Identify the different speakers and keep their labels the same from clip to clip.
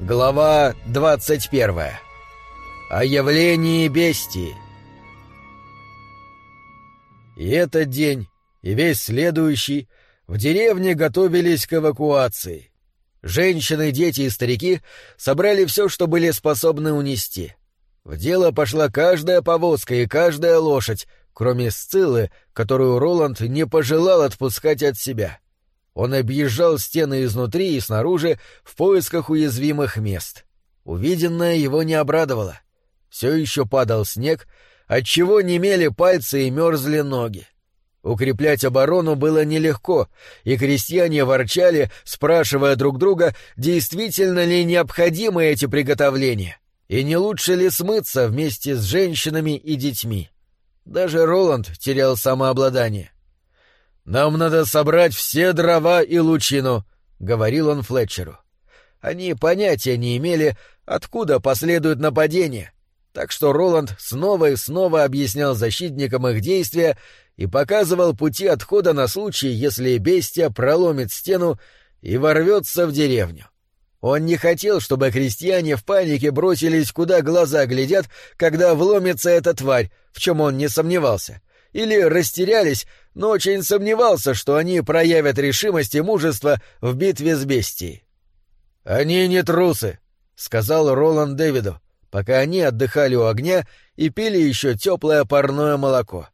Speaker 1: Глава 21. О явлении бестии. И этот день, и весь следующий в деревне готовились к эвакуации. Женщины, дети и старики собрали все, что были способны унести. В дело пошла каждая повозка и каждая лошадь, кроме Сциллы, которую Роланд не пожелал отпускать от себя. — он объезжал стены изнутри и снаружи в поисках уязвимых мест. Увиденное его не обрадовало. Все еще падал снег, отчего немели пальцы и мерзли ноги. Укреплять оборону было нелегко, и крестьяне ворчали, спрашивая друг друга, действительно ли необходимы эти приготовления, и не лучше ли смыться вместе с женщинами и детьми. Даже Роланд терял самообладание. «Нам надо собрать все дрова и лучину», — говорил он Флетчеру. Они понятия не имели, откуда последует нападение, так что Роланд снова и снова объяснял защитникам их действия и показывал пути отхода на случай, если бестия проломит стену и ворвется в деревню. Он не хотел, чтобы крестьяне в панике бросились, куда глаза глядят, когда вломится эта тварь, в чем он не сомневался, или растерялись, но очень сомневался, что они проявят решимость и мужество в битве с бестией. «Они не трусы», — сказал Роланд Дэвиду, пока они отдыхали у огня и пили еще теплое парное молоко.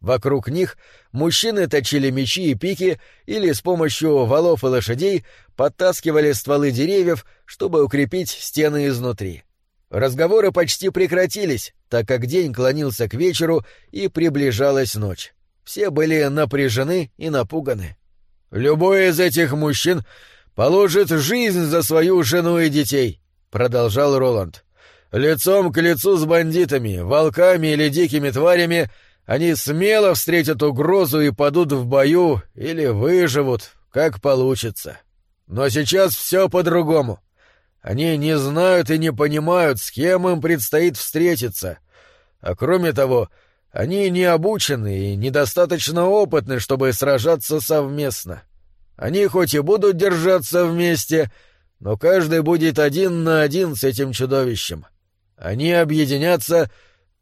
Speaker 1: Вокруг них мужчины точили мечи и пики или с помощью валов и лошадей подтаскивали стволы деревьев, чтобы укрепить стены изнутри. Разговоры почти прекратились, так как день клонился к вечеру и приближалась ночь. Все были напряжены и напуганы. «Любой из этих мужчин положит жизнь за свою жену и детей», — продолжал Роланд. «Лицом к лицу с бандитами, волками или дикими тварями они смело встретят угрозу и падут в бою или выживут, как получится. Но сейчас все по-другому. Они не знают и не понимают, с кем им предстоит встретиться. А кроме того, они не обучены и недостаточно опытны, чтобы сражаться совместно. Они хоть и будут держаться вместе, но каждый будет один на один с этим чудовищем. Они объединятся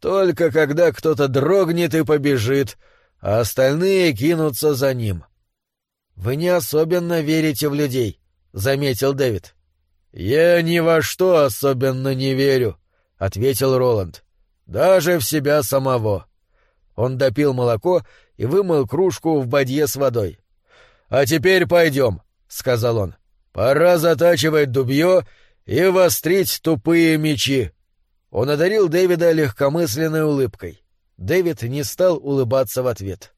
Speaker 1: только когда кто-то дрогнет и побежит, а остальные кинутся за ним. — Вы не особенно верите в людей, — заметил Дэвид. «Я ни во что особенно не верю», — ответил Роланд. «Даже в себя самого». Он допил молоко и вымыл кружку в бадье с водой. «А теперь пойдем», — сказал он. «Пора затачивать дубье и вострить тупые мечи». Он одарил Дэвида легкомысленной улыбкой. Дэвид не стал улыбаться в ответ.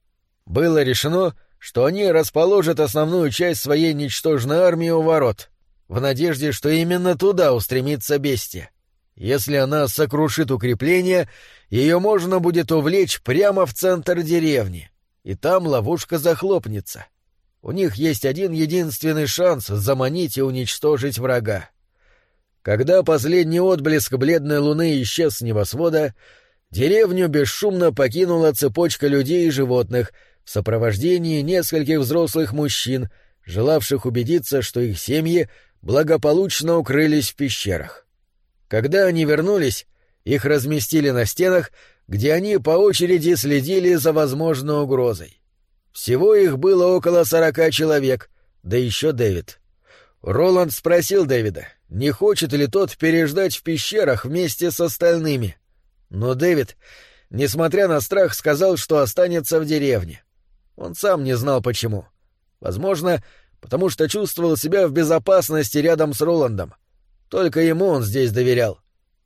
Speaker 1: Было решено, что они расположат основную часть своей ничтожной армии у ворот — в надежде, что именно туда устремится бестия. Если она сокрушит укрепление, ее можно будет увлечь прямо в центр деревни, и там ловушка захлопнется. У них есть один единственный шанс заманить и уничтожить врага. Когда последний отблеск бледной луны исчез с небосвода, деревню бесшумно покинула цепочка людей и животных в сопровождении нескольких взрослых мужчин, желавших убедиться, что их семьи благополучно укрылись в пещерах. Когда они вернулись, их разместили на стенах, где они по очереди следили за возможной угрозой. Всего их было около сорока человек, да еще Дэвид. Роланд спросил Дэвида, не хочет ли тот переждать в пещерах вместе с остальными. Но Дэвид, несмотря на страх, сказал, что останется в деревне. Он сам не знал почему. Возможно, потому что чувствовал себя в безопасности рядом с Роландом. Только ему он здесь доверял.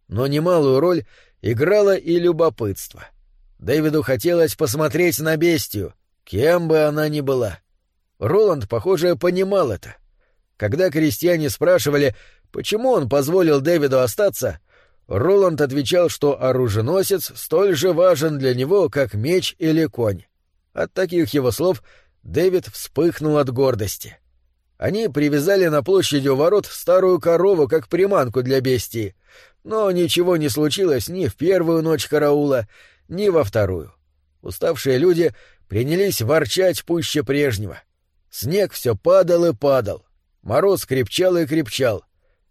Speaker 1: Но немалую роль играло и любопытство. Дэвиду хотелось посмотреть на бестию, кем бы она ни была. Роланд, похоже, понимал это. Когда крестьяне спрашивали, почему он позволил Дэвиду остаться, Роланд отвечал, что оруженосец столь же важен для него, как меч или конь. От таких его слов Дэвид вспыхнул от гордости. Они привязали на площади у ворот старую корову как приманку для бестии, но ничего не случилось ни в первую ночь караула, ни во вторую. Уставшие люди принялись ворчать пуще прежнего. Снег все падал и падал. Мороз крепчал и крепчал.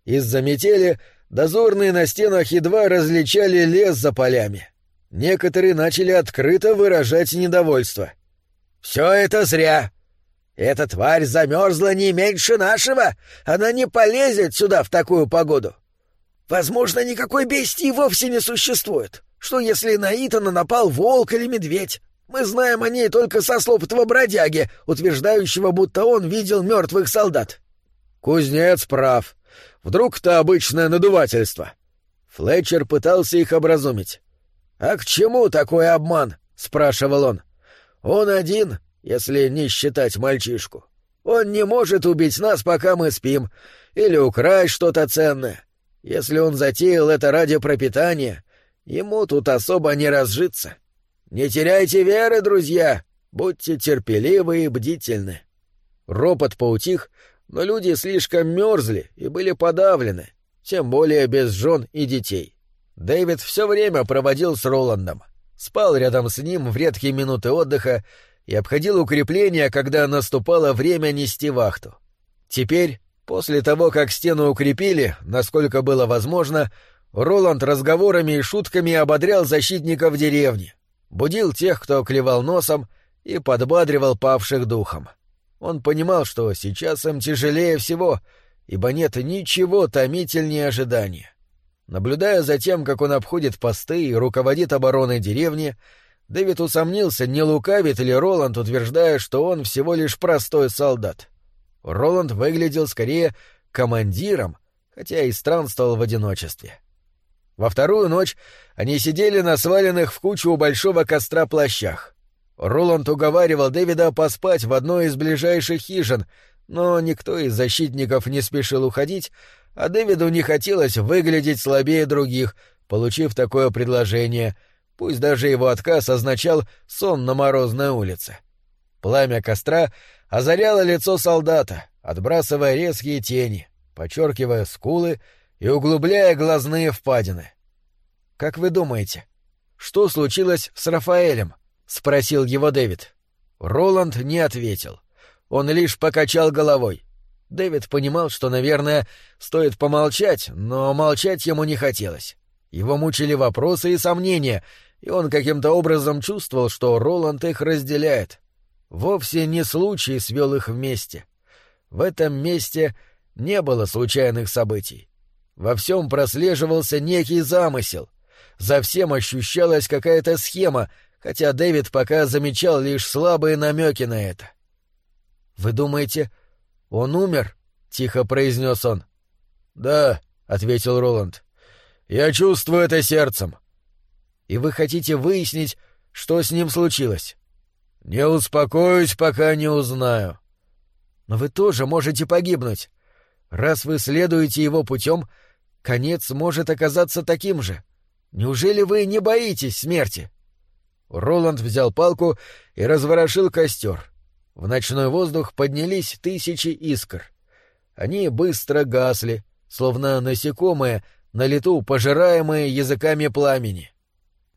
Speaker 1: Из-за метели дозорные на стенах едва различали лес за полями. Некоторые начали открыто выражать недовольство. «Все это зря. Эта тварь замерзла не меньше нашего. Она не полезет сюда в такую погоду. Возможно, никакой бестии вовсе не существует. Что если на Итана напал волк или медведь? Мы знаем о ней только со слов этого бродяги, утверждающего, будто он видел мертвых солдат. Кузнец прав. Вдруг это обычное надувательство. Флетчер пытался их образумить. «А к чему такой обман?» — спрашивал он. «Он один, если не считать мальчишку. Он не может убить нас, пока мы спим, или украсть что-то ценное. Если он затеял это ради пропитания, ему тут особо не разжиться. Не теряйте веры, друзья, будьте терпеливы и бдительны». Ропот поутих, но люди слишком мерзли и были подавлены, тем более без жен и детей. Дэвид все время проводил с Роландом, спал рядом с ним в редкие минуты отдыха и обходил укрепления, когда наступало время нести вахту. Теперь, после того, как стену укрепили, насколько было возможно, Роланд разговорами и шутками ободрял защитников деревни, будил тех, кто клевал носом, и подбадривал павших духом. Он понимал, что сейчас им тяжелее всего, ибо нет ничего томительнее ожидания. Наблюдая за тем, как он обходит посты и руководит обороной деревни, Дэвид усомнился, не лукавит ли Роланд, утверждая, что он всего лишь простой солдат. Роланд выглядел скорее командиром, хотя и странствовал в одиночестве. Во вторую ночь они сидели на сваленных в кучу у большого костра плащах. Роланд уговаривал Дэвида поспать в одной из ближайших хижин, но никто из защитников не спешил уходить, а Дэвиду не хотелось выглядеть слабее других, получив такое предложение — пусть даже его отказ означал сон на морозной улице. Пламя костра озаряло лицо солдата, отбрасывая резкие тени, подчеркивая скулы и углубляя глазные впадины. «Как вы думаете, что случилось с Рафаэлем?» — спросил его Дэвид. Роланд не ответил. Он лишь покачал головой. Дэвид понимал, что, наверное, стоит помолчать, но молчать ему не хотелось. Его мучили вопросы и сомнения, и он каким-то образом чувствовал, что Роланд их разделяет. Вовсе не случай свел их вместе. В этом месте не было случайных событий. Во всем прослеживался некий замысел. За всем ощущалась какая-то схема, хотя Дэвид пока замечал лишь слабые намеки на это. «Вы думаете, он умер?» — тихо произнес он. «Да», — ответил Роланд. «Я чувствую это сердцем и вы хотите выяснить, что с ним случилось. Не успокоюсь, пока не узнаю. Но вы тоже можете погибнуть. Раз вы следуете его путем, конец может оказаться таким же. Неужели вы не боитесь смерти? Роланд взял палку и разворошил костер. В ночной воздух поднялись тысячи искр. Они быстро гасли, словно насекомые, на лету пожираемые языками пламени.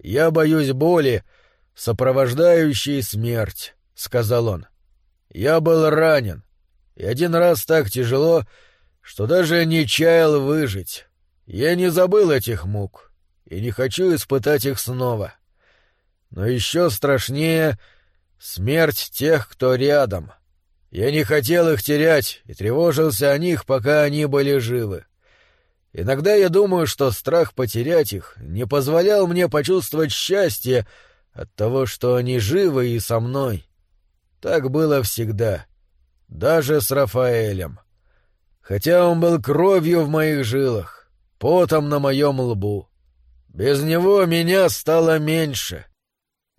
Speaker 1: «Я боюсь боли, сопровождающей смерть», — сказал он. «Я был ранен, и один раз так тяжело, что даже не чаял выжить. Я не забыл этих мук и не хочу испытать их снова. Но еще страшнее смерть тех, кто рядом. Я не хотел их терять и тревожился о них, пока они были живы. Иногда я думаю, что страх потерять их не позволял мне почувствовать счастье от того, что они живы и со мной. Так было всегда, даже с Рафаэлем. Хотя он был кровью в моих жилах, потом на моем лбу. Без него меня стало меньше.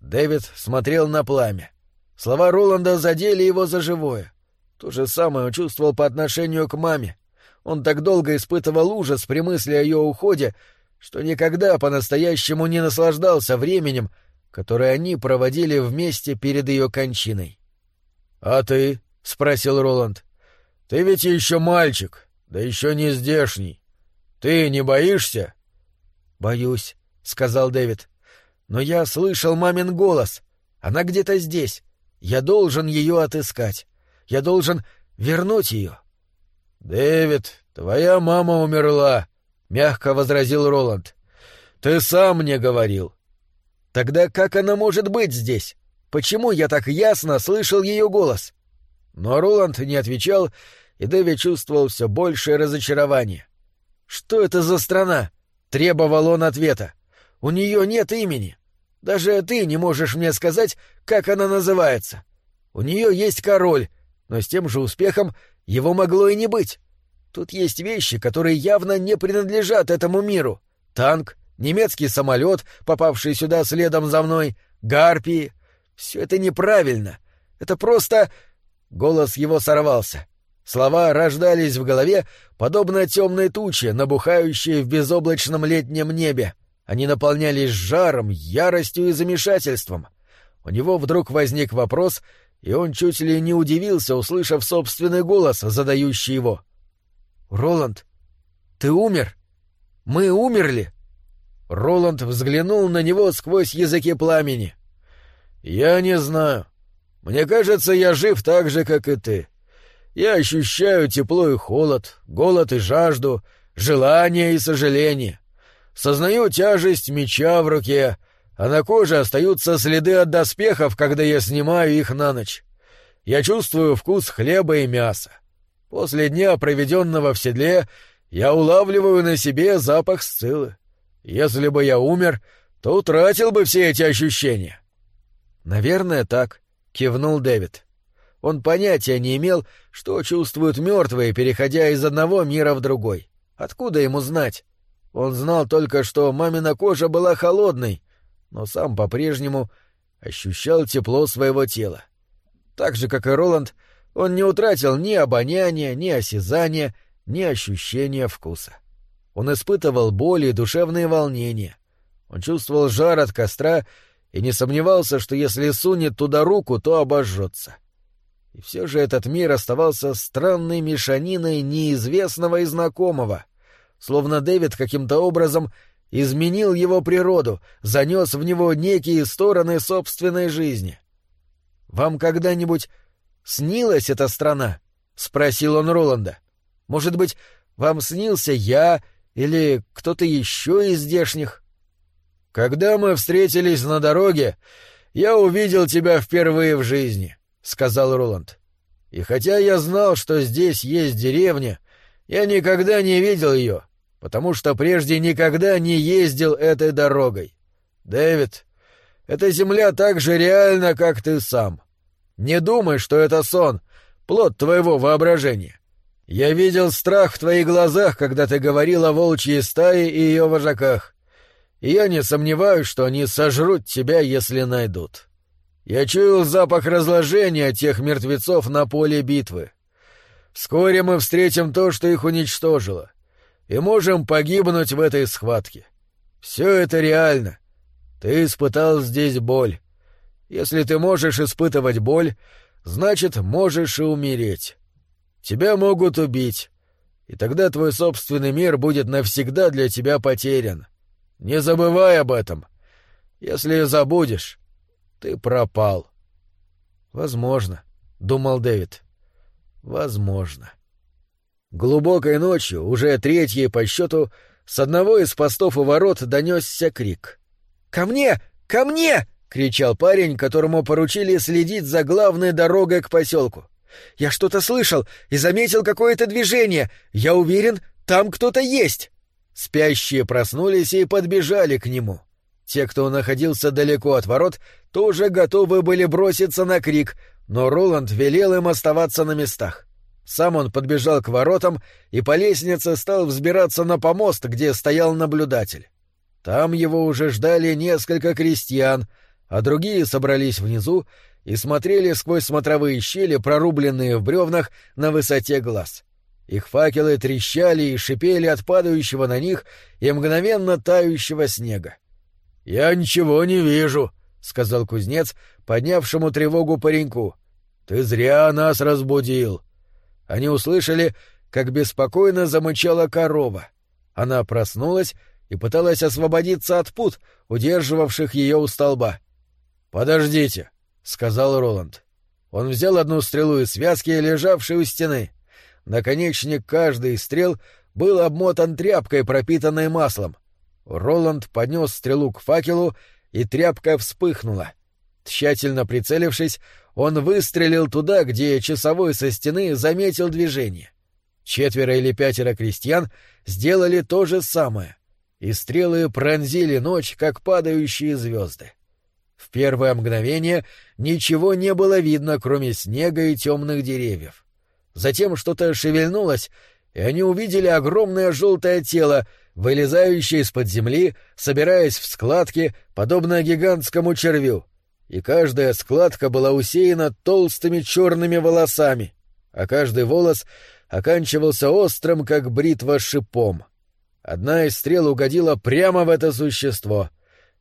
Speaker 1: Дэвид смотрел на пламя. Слова Роланда задели его за живое. То же самое чувствовал по отношению к маме. Он так долго испытывал ужас при мысли о ее уходе, что никогда по-настоящему не наслаждался временем, которое они проводили вместе перед ее кончиной. — А ты? — спросил Роланд. — Ты ведь еще мальчик, да еще не здешний. Ты не боишься? — Боюсь, — сказал Дэвид. — Но я слышал мамин голос. Она где-то здесь. Я должен ее отыскать. Я должен вернуть ее. — «Дэвид, твоя мама умерла», — мягко возразил Роланд. «Ты сам мне говорил». «Тогда как она может быть здесь? Почему я так ясно слышал ее голос?» Но Роланд не отвечал, и Дэви чувствовал все большее разочарование. «Что это за страна?» — требовал он ответа. «У нее нет имени. Даже ты не можешь мне сказать, как она называется. У нее есть король, но с тем же успехом его могло и не быть. Тут есть вещи, которые явно не принадлежат этому миру. Танк, немецкий самолет, попавший сюда следом за мной, гарпии. Все это неправильно. Это просто... Голос его сорвался. Слова рождались в голове, подобно темной туче, набухающей в безоблачном летнем небе. Они наполнялись жаром, яростью и замешательством. У него вдруг возник вопрос, и он чуть ли не удивился, услышав собственный голос, задающий его. «Роланд, ты умер? Мы умерли?» Роланд взглянул на него сквозь языки пламени. «Я не знаю. Мне кажется, я жив так же, как и ты. Я ощущаю тепло и холод, голод и жажду, желание и сожаление. Сознаю тяжесть меча в руке, а на коже остаются следы от доспехов, когда я снимаю их на ночь. Я чувствую вкус хлеба и мяса. После дня, проведенного в седле, я улавливаю на себе запах сцилы. Если бы я умер, то утратил бы все эти ощущения. — Наверное, так, — кивнул Дэвид. Он понятия не имел, что чувствуют мертвые, переходя из одного мира в другой. Откуда ему знать? Он знал только, что мамина кожа была холодной, но сам по-прежнему ощущал тепло своего тела. Так же, как и Роланд, он не утратил ни обоняния, ни осязания, ни ощущения вкуса. Он испытывал боль и душевные волнения. Он чувствовал жар от костра и не сомневался, что если сунет туда руку, то обожжется. И все же этот мир оставался странной мешаниной неизвестного и знакомого, словно Дэвид каким-то образом изменил его природу, занес в него некие стороны собственной жизни. «Вам когда-нибудь снилась эта страна?» — спросил он Роланда. «Может быть, вам снился я или кто-то еще из здешних?» «Когда мы встретились на дороге, я увидел тебя впервые в жизни», — сказал Роланд. «И хотя я знал, что здесь есть деревня, я никогда не видел ее, потому что прежде никогда не ездил этой дорогой. Дэвид, эта земля так же реальна, как ты сам. Не думай, что это сон, плод твоего воображения. Я видел страх в твоих глазах, когда ты говорил о волчьей стае и ее вожаках. И я не сомневаюсь, что они сожрут тебя, если найдут. Я чуял запах разложения тех мертвецов на поле битвы. Вскоре мы встретим то, что их уничтожило, и можем погибнуть в этой схватке. Все это реально. Ты испытал здесь боль. Если ты можешь испытывать боль, значит, можешь и умереть. Тебя могут убить, и тогда твой собственный мир будет навсегда для тебя потерян. Не забывай об этом. Если забудешь, ты пропал. Возможно, думал Дэвид. Возможно. Глубокой ночью, уже третьей по счету, с одного из постов у ворот донесся крик. «Ко мне! Ко мне!» — кричал парень, которому поручили следить за главной дорогой к поселку. «Я что-то слышал и заметил какое-то движение. Я уверен, там кто-то есть!» Спящие проснулись и подбежали к нему. Те, кто находился далеко от ворот, тоже готовы были броситься на крик, но Роланд велел им оставаться на местах. Сам он подбежал к воротам и по лестнице стал взбираться на помост, где стоял наблюдатель. Там его уже ждали несколько крестьян, а другие собрались внизу и смотрели сквозь смотровые щели, прорубленные в бревнах на высоте глаз. Их факелы трещали и шипели от падающего на них и мгновенно тающего снега. «Я ничего не вижу», — сказал кузнец, поднявшему тревогу пареньку. «Ты зря нас разбудил». Они услышали, как беспокойно замычала корова. Она проснулась и пыталась освободиться от пут, удерживавших ее у столба. «Подождите», — сказал Роланд. Он взял одну стрелу из связки, лежавшей у стены. Наконечник каждой из стрел был обмотан тряпкой, пропитанной маслом. Роланд поднес стрелу к факелу, и тряпка вспыхнула. Тщательно прицелившись, он выстрелил туда, где часовой со стены заметил движение. Четверо или пятеро крестьян сделали то же самое, и стрелы пронзили ночь, как падающие звезды. В первое мгновение ничего не было видно, кроме снега и темных деревьев. Затем что-то шевельнулось, и они увидели огромное желтое тело, вылезающее из-под земли, собираясь в складки, подобно гигантскому червю. И каждая складка была усеяна толстыми черными волосами, а каждый волос оканчивался острым, как бритва, шипом. Одна из стрел угодила прямо в это существо,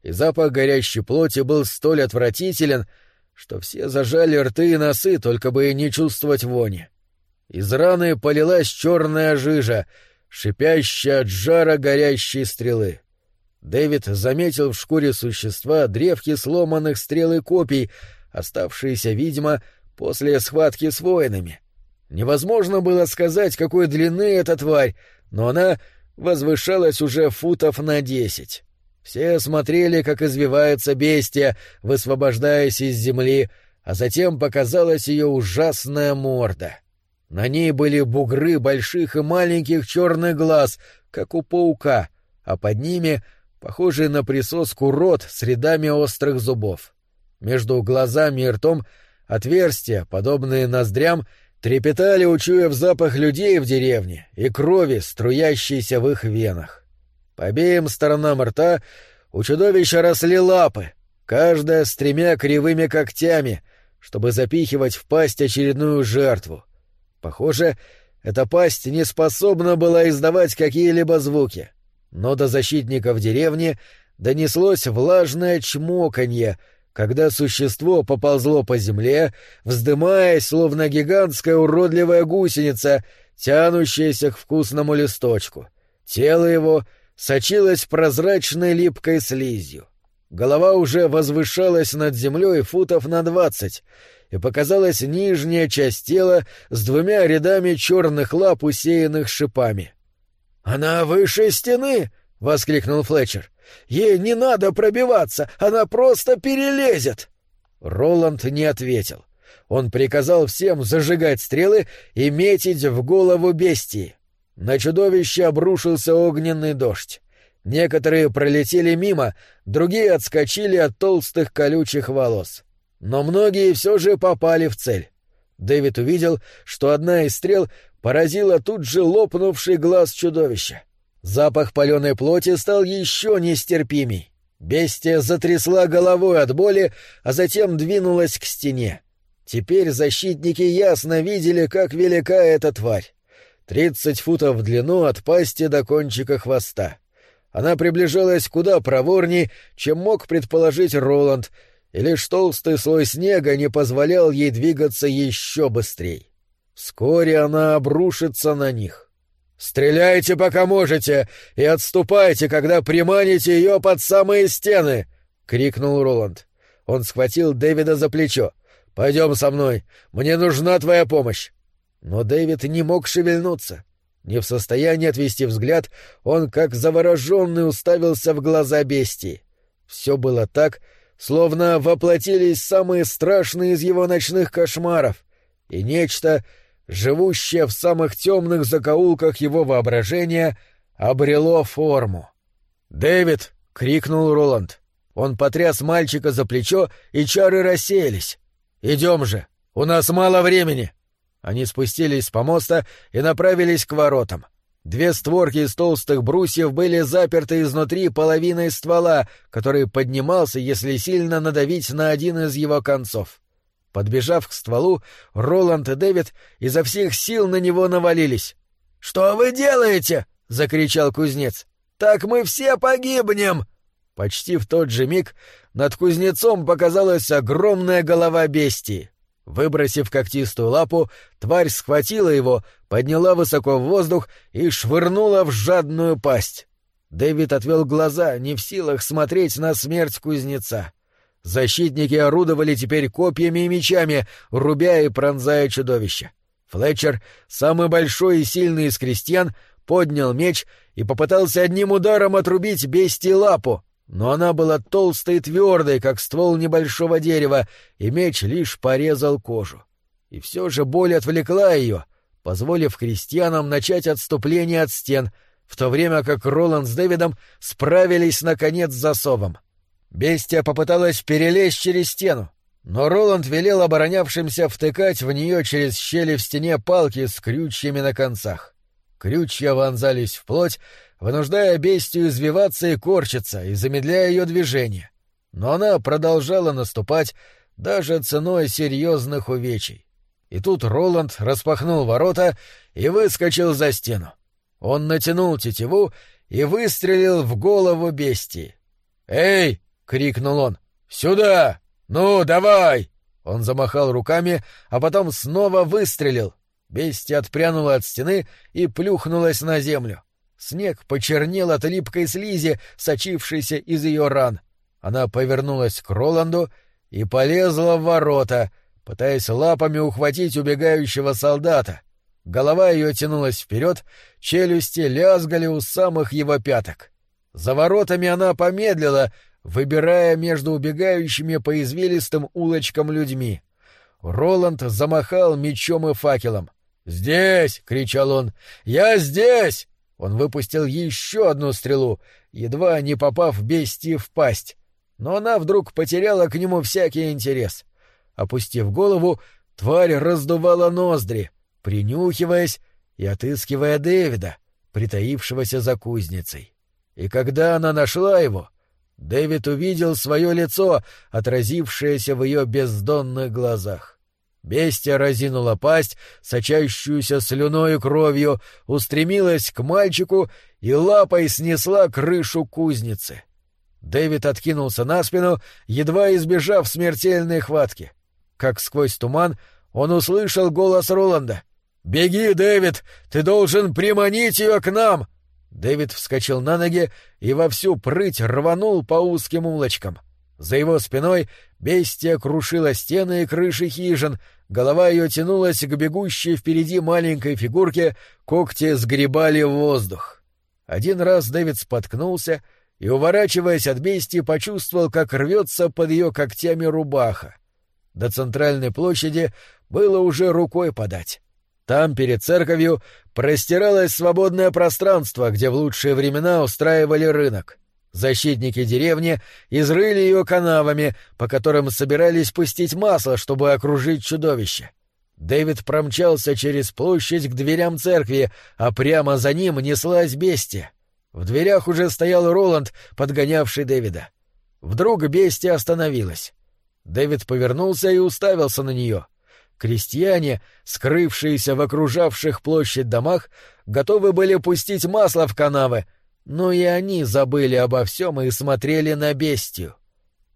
Speaker 1: и запах горящей плоти был столь отвратителен, что все зажали рты и носы, только бы не чувствовать вони. Из раны полилась черная жижа, шипящая от жара горящей стрелы. Дэвид заметил в шкуре существа древки сломанных стрел и копий, оставшиеся, видимо, после схватки с воинами. Невозможно было сказать, какой длины эта тварь, но она возвышалась уже футов на десять. Все смотрели, как извивается бестия, высвобождаясь из земли, а затем показалась ее ужасная морда. На ней были бугры больших и маленьких черных глаз, как у паука, а под ними похожий на присоску рот с рядами острых зубов. Между глазами и ртом отверстия, подобные ноздрям, трепетали, учуяв запах людей в деревне и крови, струящейся в их венах. По обеим сторонам рта у чудовища росли лапы, каждая с тремя кривыми когтями, чтобы запихивать в пасть очередную жертву — Похоже, эта пасть не способна была издавать какие-либо звуки. Но до защитников деревни донеслось влажное чмоканье, когда существо поползло по земле, вздымаясь, словно гигантская уродливая гусеница, тянущаяся к вкусному листочку. Тело его сочилось прозрачной липкой слизью. Голова уже возвышалась над землей футов на двадцать — и показалась нижняя часть тела с двумя рядами черных лап, усеянных шипами. «Она выше стены!» — воскликнул Флетчер. «Ей не надо пробиваться, она просто перелезет!» Роланд не ответил. Он приказал всем зажигать стрелы и метить в голову бестии. На чудовище обрушился огненный дождь. Некоторые пролетели мимо, другие отскочили от толстых колючих волос. Но многие все же попали в цель. Дэвид увидел, что одна из стрел поразила тут же лопнувший глаз чудовища. Запах паленой плоти стал еще нестерпимей. Бестия затрясла головой от боли, а затем двинулась к стене. Теперь защитники ясно видели, как велика эта тварь. Тридцать футов в длину от пасти до кончика хвоста. Она приближалась куда проворней, чем мог предположить Роланд, и лишь толстый слой снега не позволял ей двигаться еще быстрее. Вскоре она обрушится на них. «Стреляйте, пока можете, и отступайте, когда приманите ее под самые стены!» — крикнул Роланд. Он схватил Дэвида за плечо. «Пойдем со мной, мне нужна твоя помощь!» Но Дэвид не мог шевельнуться. Не в состоянии отвести взгляд, он, как завороженный, уставился в глаза бестии. Все было так, словно воплотились самые страшные из его ночных кошмаров, и нечто, живущее в самых темных закоулках его воображения, обрело форму. «Дэвид!» — крикнул Роланд. Он потряс мальчика за плечо, и чары рассеялись. «Идем же! У нас мало времени!» Они спустились с помоста и направились к воротам. Две створки из толстых брусьев были заперты изнутри половиной ствола, который поднимался, если сильно надавить на один из его концов. Подбежав к стволу, Роланд и Дэвид изо всех сил на него навалились. «Что вы делаете?» — закричал кузнец. «Так мы все погибнем!» Почти в тот же миг над кузнецом показалась огромная голова бестии. Выбросив когтистую лапу, тварь схватила его, подняла высоко в воздух и швырнула в жадную пасть. Дэвид отвел глаза, не в силах смотреть на смерть кузнеца. Защитники орудовали теперь копьями и мечами, рубя и пронзая чудовище. Флетчер, самый большой и сильный из крестьян, поднял меч и попытался одним ударом отрубить бестии лапу, но она была толстой и твердой, как ствол небольшого дерева, и меч лишь порезал кожу. И все же боль отвлекла ее, позволив крестьянам начать отступление от стен, в то время как Роланд с Дэвидом справились, наконец, с засовом. Бестия попыталась перелезть через стену, но Роланд велел оборонявшимся втыкать в нее через щели в стене палки с крючьями на концах. Крючья вонзались в плоть, вынуждая бестию извиваться и корчиться, и замедляя ее движение. Но она продолжала наступать даже ценой серьезных увечий. И тут Роланд распахнул ворота и выскочил за стену. Он натянул тетиву и выстрелил в голову бестии. «Эй!» — крикнул он. «Сюда! Ну, давай!» Он замахал руками, а потом снова выстрелил. Бестия отпрянула от стены и плюхнулась на землю. Снег почернел от липкой слизи, сочившейся из ее ран. Она повернулась к Роланду и полезла в ворота, пытаясь лапами ухватить убегающего солдата. Голова ее тянулась вперед, челюсти лязгали у самых его пяток. За воротами она помедлила, выбирая между убегающими по извилистым улочкам людьми. Роланд замахал мечом и факелом. «Здесь!» — кричал он. «Я здесь!» Он выпустил еще одну стрелу, едва не попав бестии в пасть. Но она вдруг потеряла к нему всякий интерес. Опустив голову, тварь раздувала ноздри, принюхиваясь и отыскивая Дэвида, притаившегося за кузницей. И когда она нашла его, Дэвид увидел свое лицо, отразившееся в ее бездонных глазах. Бестия разинула пасть, сочащуюся слюной и кровью, устремилась к мальчику и лапой снесла крышу кузницы. Дэвид откинулся на спину, едва избежав смертельной хватки. Как сквозь туман он услышал голос Роланда. «Беги, Дэвид! Ты должен приманить ее к нам!» Дэвид вскочил на ноги и во всю прыть рванул по узким улочкам. За его спиной бестия крушила стены и крыши хижин, голова ее тянулась к бегущей впереди маленькой фигурке, когти сгребали в воздух. Один раз Дэвид споткнулся и, уворачиваясь от бестии, почувствовал, как рвется под ее когтями рубаха. До центральной площади было уже рукой подать. Там, перед церковью, простиралось свободное пространство, где в лучшие времена устраивали рынок. Защитники деревни изрыли ее канавами, по которым собирались пустить масло, чтобы окружить чудовище. Дэвид промчался через площадь к дверям церкви, а прямо за ним неслась бестия. В дверях уже стоял Роланд, подгонявший Дэвида. Вдруг бестия остановилась. Дэвид повернулся и уставился на нее. Крестьяне, скрывшиеся в окружавших площадь домах, готовы были пустить масло в канавы, но и они забыли обо всем и смотрели на бестию.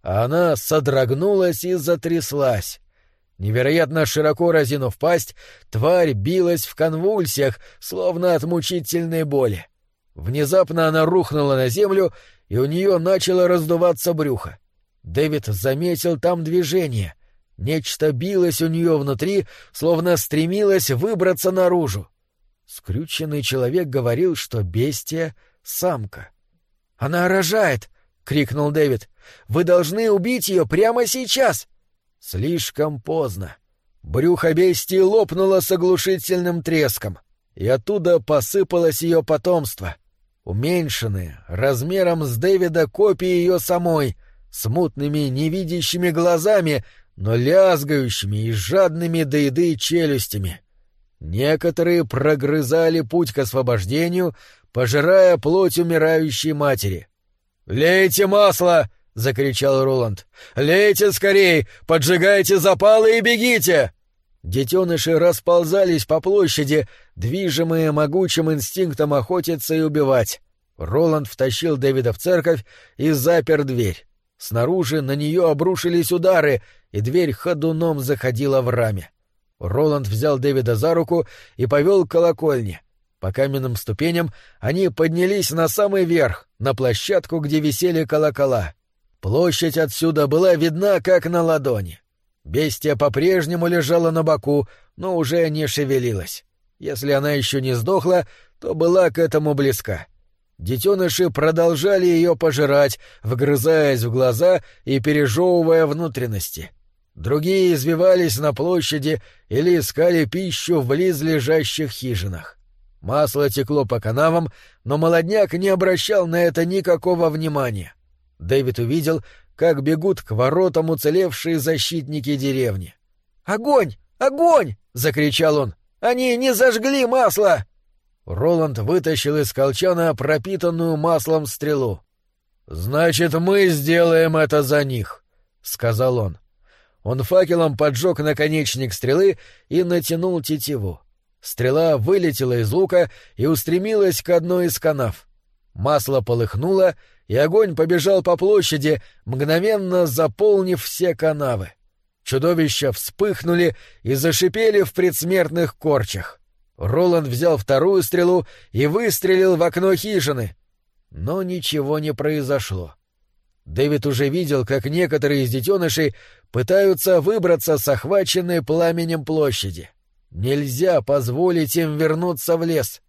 Speaker 1: Она содрогнулась и затряслась. Невероятно широко разинув пасть, тварь билась в конвульсиях, словно от мучительной боли. Внезапно она рухнула на землю, и у нее начало раздуваться брюхо. Дэвид заметил там движение. Нечто билось у нее внутри, словно стремилось выбраться наружу. Скрюченный человек говорил, что бестия — самка. «Она рожает!» — крикнул Дэвид. «Вы должны убить ее прямо сейчас!» Слишком поздно. Брюхо бестии лопнуло с оглушительным треском, и оттуда посыпалось ее потомство. Уменьшенные, размером с Дэвида копии ее самой, с мутными невидящими глазами, но лязгающими и жадными до еды челюстями. Некоторые прогрызали путь к освобождению, пожирая плоть умирающей матери. «Лейте масло!» — закричал Роланд. «Лейте скорей! Поджигайте запалы и бегите!» Детеныши расползались по площади, движимые могучим инстинктом охотиться и убивать. Роланд втащил Дэвида в церковь и запер дверь. Снаружи на нее обрушились удары, и дверь ходуном заходила в раме. Роланд взял Дэвида за руку и повел к колокольне. По каменным ступеням они поднялись на самый верх, на площадку, где висели колокола. Площадь отсюда была видна, как на ладони. Бестия по-прежнему лежала на боку, но уже не шевелилась. Если она еще не сдохла, то была к этому близка. Детеныши продолжали ее пожирать, вгрызаясь в глаза и пережевывая внутренности. Другие извивались на площади или искали пищу в близлежащих хижинах. Масло текло по канавам, но молодняк не обращал на это никакого внимания. Дэвид увидел, как бегут к воротам уцелевшие защитники деревни. «Огонь! Огонь!» — закричал он. «Они не зажгли масло!» Роланд вытащил из колчана пропитанную маслом стрелу. «Значит, мы сделаем это за них», — сказал он. Он факелом поджег наконечник стрелы и натянул тетиву. Стрела вылетела из лука и устремилась к одной из канав. Масло полыхнуло, и огонь побежал по площади, мгновенно заполнив все канавы. Чудовища вспыхнули и зашипели в предсмертных корчах. Роланд взял вторую стрелу и выстрелил в окно хижины. Но ничего не произошло. Дэвид уже видел, как некоторые из детенышей пытаются выбраться с охваченной пламенем площади. Нельзя позволить им вернуться в лес.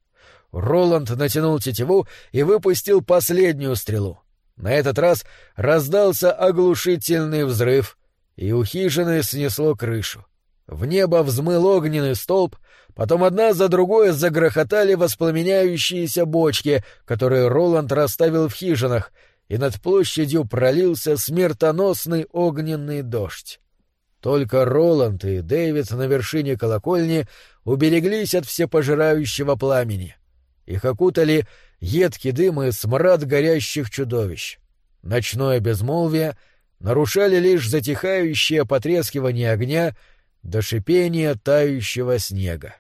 Speaker 1: Роланд натянул тетиву и выпустил последнюю стрелу. На этот раз раздался оглушительный взрыв, и у хижины снесло крышу. В небо взмыл огненный столб, потом одна за другой загрохотали воспламеняющиеся бочки, которые Роланд расставил в хижинах, и над площадью пролился смертоносный огненный дождь. Только Роланд и Дэвид на вершине колокольни убереглись от всепожирающего пламени. Их окутали едкий дым и смрад горящих чудовищ. Ночное безмолвие нарушали лишь затихающее потрескивание огня до шипения тающего снега.